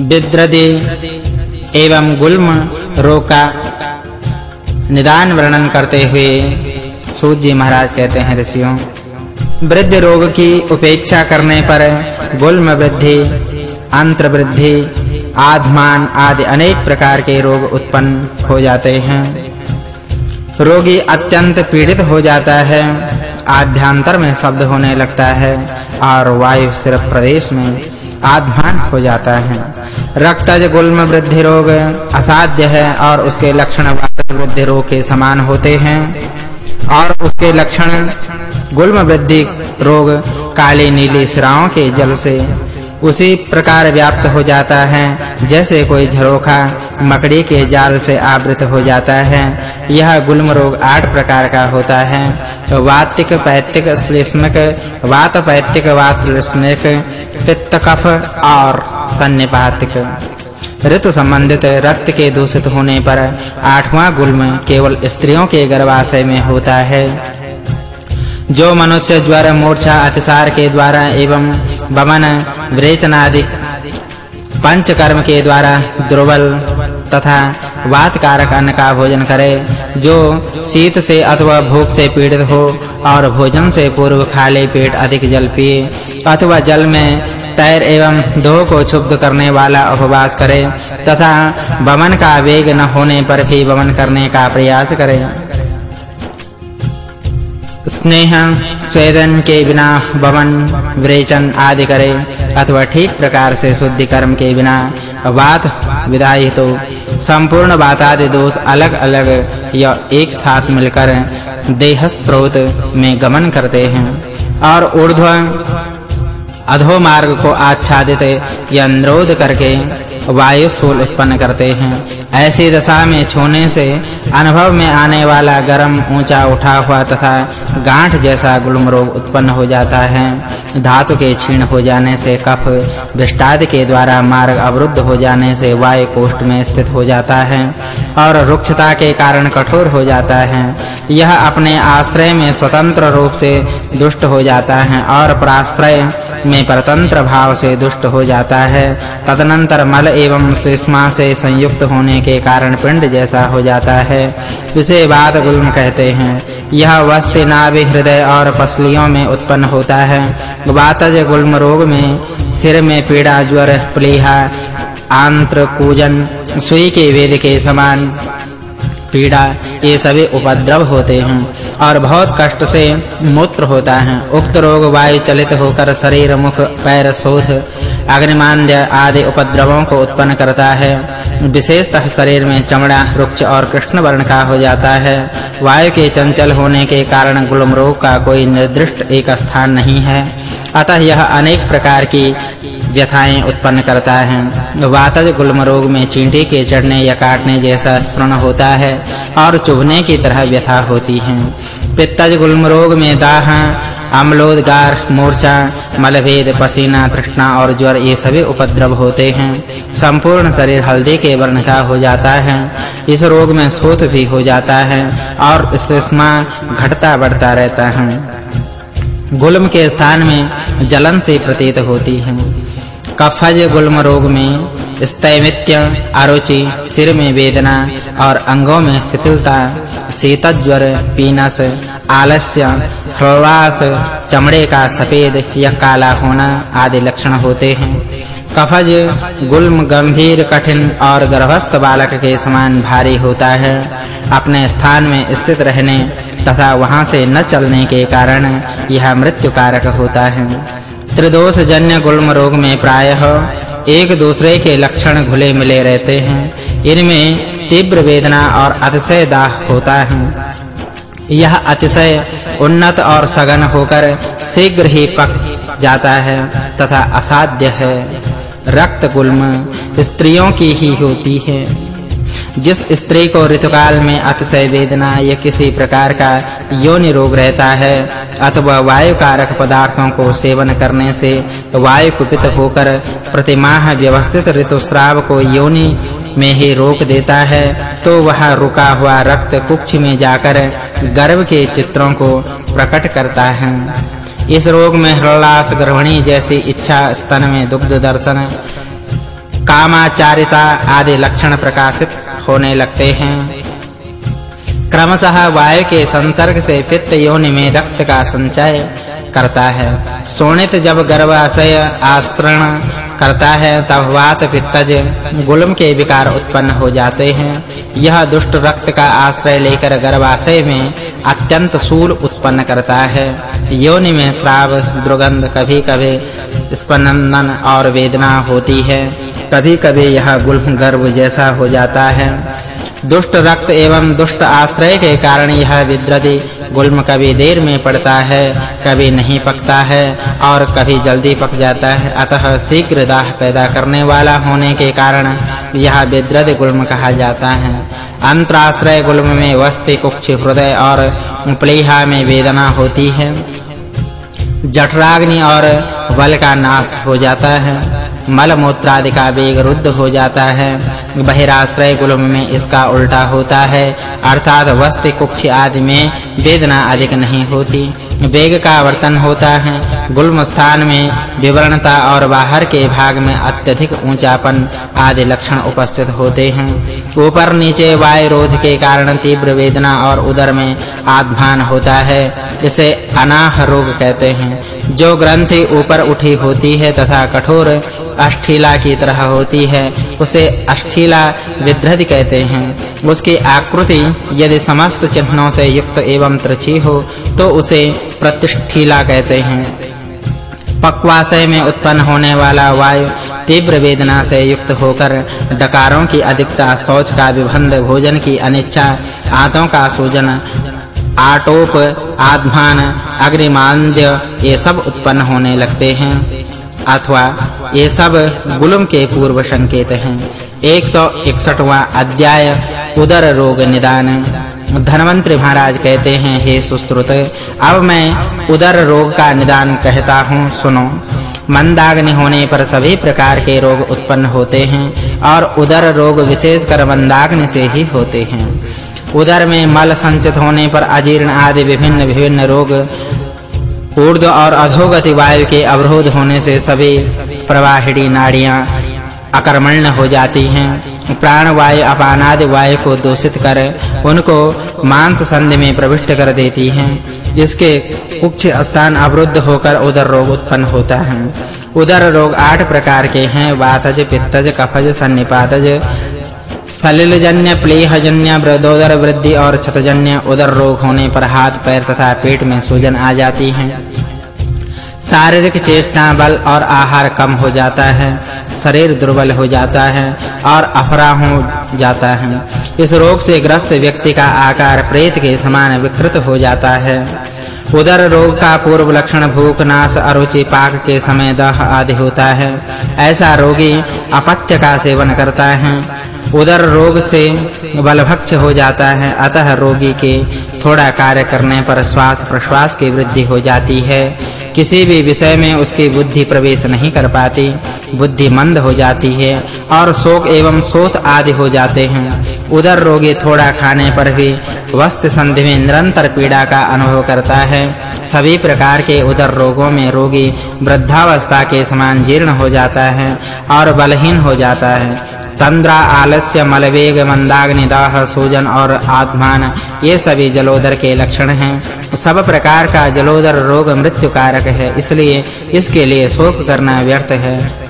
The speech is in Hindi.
विद्रदे एवं गुल्म रोग का निदान वर्णन करते हुए सूत जी महाराज कहते हैं, ऋषियों, वृद्ध रोग की उपेक्षा करने पर गुल्म वृद्धि अंत्र वृद्धि आधमान आदि अनेक प्रकार के रोग उत्पन्न हो जाते हैं। रोगी अत्यंत पीड़ित हो जाता है, आभ्यंतर में शब्द होने लगता है और वायु सिर्फ़ प्रदेश में आधमान हो जाता है। रक्तज गुल्म वृद्धि रोग असाध्य है और उसके लक्षण वृद्धि रोग के समान होते हैं। और उसके लक्षण गुल्म वृद्धि रोग काले नीले सिराओं के जल से उसी प्रकार व्याप्त हो जाता है, जैसे कोई झरोखा मकड़ी के जाल से आवृत हो जाता है। यह गुल्म रोग आठ प्रकार का होता है। वातिक पैतिक श्लेष्मक वात पैतिक वात श्लेष्मक पित्त कफ और सन्निपातिक। ऋतु संबंधित रक्त के दूषित होने पर आठवां गुल्म केवल स्त्रियों के गर्भाशय में होता है। जो मनुष्य ज्वर, मूर्छा, अतिसार के द्वारा एवं वमन विरेचन आदि पंच कर्म के द्वारा दुर्बल तथा वात कारक अन्न का भोजन करे, जो शीत से अथवा भूख से पीड़ित हो और भोजन से पूर्व खाली पेट अधिक जल पिए, अथवा जल में तैर एवं दोह को क्षुब्ध करने वाला उपवास करे, तथा वमन का वेग न होने पर भी वमन करने का प्रयास करे। स्नेह, स्वेदन के बिना वमन विरेचन आदि करे, अथवा ठीक प्रकार से शुद्धि कर्म के बिना वात विदाई तो संपूर्ण बात आदि दोष अलग-अलग या एक साथ मिलकर देह स्रोत में गमन करते हैं और ऊर्ध्व अधो मार्ग को आच्छादित या निरोध करके वायु सूल उत्पन्न करते हैं। ऐसी दशा में छूने से अनुभव में आने वाला गर्म ऊँचा उठा हुआ तथा गांठ जैसा गुलम रोग उत्पन्न हो जाता है। धातु के क्षीण हो जाने से कफ, विष्टादि के द्वारा मार्ग अवरुद्ध हो जाने से वायु कोष्ठ में स्थित हो जाता है और रुक्षता के कारण कठोर हो जाता है। यह अपने आश्रय में स्वतंत्र रूप से दुष्ट हो जाता है और प्राश्रय में परतंत्र भाव से दुष्ट हो जाता है। तदनंतर मल एवं श्लेष्मा से संयुक्त होने के कारण पिंड जैसा हो जाता है। इसे बात गुल्म कहते हैं। यह वस्ति नाभि हृदय और पसलियों में उत्पन्न होता है। वातज गुल्म रोग में, सिर में पीड़ा, ज्वर, प्लीहा, आंत्र, कूजन, सुई के वेद के समान पीड़ा, ये सभी उपद्रव होते हैं और बहुत कष्ट से मूत्र होता है। उक्त रोग वायु चलित होकर शरीर, मुख, पैर शोथ अग्निमांद्य आदि उपद्रवों को उत्पन्न करता है। विशेषतः शरीर में चमड़ा, रुक्ष और कृष्ण वर्ण का हो जाता है। वायु के चंचल होने के कारण गुलम रोग का कोई निर्दिष्ट एक स्थान नहीं है। अतः यह अनेक प्रकार की व्यथाएँ उत्पन्न करता है। वातज गुल्म रोग में चींटी के चढ़ने या काटने जैसा स्मरण होता है और चुभने की तरह व्यथा होती है। पित्तज गुल्म रोग में दाह अम्लोदगार मूर्छा, मलभेद, पसीना, तृष्णा और ज्वर ये सभी उपद्रव होते हैं। संपूर्ण शरीर हल्दी के वर्ण का हो जाता है। इस रोग में शोथ भी हो जाता है और सुषमा घटता बढ़ता रहता है। गुल्म के स्थान में जलन से प्रतीत होती है। कफज गुल्म रोग में स्तैमित्य अरुचि सिर में वेदना और अंगों में शिथिलता, शीतज्वर, पीनस, आलस्य ह्लास चमड़े का सफ़ेद या काला होना आदि लक्षण होते हैं। कफज गुल्म गंभीर, कठिन और गर्भस्थ बालक के समान भारी होता है। अपने स्थान में स्थित रहने तथा वहाँ से न चलने के कारण यह मृत्यु कारक होता है। त्रिदोष जन्य गुल्म रोग में प्रायः एक दूसरे के लक्षण घुले मिले रहते हैं। इनमें तीव्र वेदना और अतिशय दाह होता है। यह अतिशय उन्नत और सघन होकर शीघ्र ही पक जाता है तथा असाध्य है। रक्त गुल्म स्त्रियों की ही होती है। जिस स्त्री को ऋतुकाल में अतिशय वेदना या किसी प्रकार का योनि रोग रहता है, अथवा वायु कारक पदार्थों को सेवन करने से वायु कुपित होकर प्रतिमाह व्यवस्थित ऋतुस्राव को योनि में ही रोक देता है तो वह रुका हुआ रक्त कुक्ष में जाकर गर्भ के चित्रों को प्रकट करता है। इस रोग में हृलास गर्भणी जैसी इच्छा, स्तन में दुग्ध दर्शन, कामाचारिता आदि लक्षण प्रकाशित होने लगते हैं। क्रमशः वायु के संसर्ग से पित्त योनि में रक्त का संचय करता है। सोनित जब गर्भाशय आस्तरण करता है, तब वात पित्तज गुलम के विकार उत्पन्न हो जाते हैं। यह दुष्ट रक्त का आश्रय लेकर गर्भाशय में अत्यंत सूल उत्पन्न करता है। योनि में श्राव, दुर्गंध कभी-कभी स्पंदन और वेदना होती है। कभी-कभी यह गुल्म गर्भ जैसा हो जाता है। दुष्ट रक्त एवं दुष्ट आश्रय के कारण यह विद्रति गुल्म कभी देर में पड़ता है, कभी नहीं पकता है और कभी जल्दी पक जाता है। अतः शीघ्र दाह पैदा करने वाला होने के कारण यह विद्रति गुल्म कहा जाता है। अंतराश्रय गुल्म में वस्ति, कुक्ष, हृदय और प्लीहा में वेदना होती है। जठराग्नि और बल का नाश हो जाता है। मल मूत्र आदि का वेग रुद्ध हो जाता है। बहिराश्रय गुलम में इसका उल्टा होता है। अर्थात वस्ति, कुक्ष आदि में वेदना अधिक नहीं होती। वेग का वर्तन होता है। गुल्म स्थान में विवरणता और बाहर के भाग में अत्यधिक ऊंचापन आदि लक्षण उपस्थित होते हैं। ऊपर नीचे वायु रोध के कारण तीव्र वेदना और उदर में आध्मान होता है, इसे अनाह रोग कहते हैं। जो ग्रंथि ऊपर उठी होती है तथा कठोर अष्ठीला की तरह होती है, उसे अष्ठीला विद्रधि कहते हैं। उसकी आकृति यदि समस्त चिन्हों से युक्त एवं त्रिची हो तो उसे प्रतिष्ठीला कहते हैं। पक्वाशय में उत्पन्न होने वाला वायु तीव्र वेदना से युक्त होकर डकारों की अधिकता, शौच का विभंद, भोजन की अनिच्छा आंतों का सूजन, आटोप आध्मान अग्निमांद्य, ये सब उत्पन्न होने लगते हैं। अथवा ये सब गुलम के पूर्व संकेत हैं। 161वां अध्याय, उदर रोग निदान। धनवंतरी महाराज कहते हैं, हे सुश्रुत, अब मैं उदर रोग का निदान कहता हूँ, सुनो। मंदाग्नि होने पर सभी प्रकार के रोग उत्पन्न होते हैं और उदर रोग विशेषकर मंदाग्नि से ही होते हैं। उदर में मल संचित होने पर अजीर्ण आदि विभिन्न विभिन्न रोग, ऊर्ध्व और अधोगति वायु के अवरोध होने से सभी प्रवाहिणी नाड़ियाँ अकर्मण्य हो जाती हैं। प्राण वायु अपानादि वायु को दूषित कर उनको मांस संधि में प्रविष्ट कर देती हैं। इसके कुछ स्थान अवरुद्ध होकर उदर रोग उत्पन्न होता है। उदर रोग आठ प्रकार के हैं, वातज, पित्तज, कफज, सन्निपातज, सलिलजन्य, प्लेहजन्य ब्रदोदर वृद्धि और छतजन्य उदर रोग होने पर हाथ, पैर तथा पेट में सूजन आ जाती है। शारीरिक चेष्टा, बल और आहार कम हो जाता है। शरीर दुर्बल हो जाता है और अफरा हो जाता है। इस रोग से ग्रस्त व्यक्ति का आकार प्रेत के समान विकृत हो जाता है। उदर रोग का पूर्व लक्षण भूख, नाश, अरुचि, पाक के समय दह आदि होता है। ऐसा रोगी अपत्य का सेवन करता है। उदर रोग से बलभक्ष हो जाता है। अतः रोगी के थोड़ा कार्य करने पर श्वास प्रश्वास की वृद्धि हो जाती है। किसी भी विषय में उसकी बुद्धि प्रवेश नहीं कर पाती। बुद्धि मंद हो जाती है और शोक एवं शोथ आदि हो जाते हैं। उदर रोगी थोड़ा खाने पर भी वस्त्र संधि में निरंतर पीड़ा का अनुभव करता है। सभी प्रकार के उदर रोगों में रोगी वृद्धावस्था के समान जीर्ण हो जाता है और बलहीन हो जाता है। तंद्रा, आलस्य, मलवेग, मंदाग्नि, दाह, सूजन और आत्मान, ये सभी जलोदर के लक्षण हैं। सब प्रकार का जलोदर रोग मृत्यु कारक है, इसलिए इसके लिए शोक करना व्यर्थ है।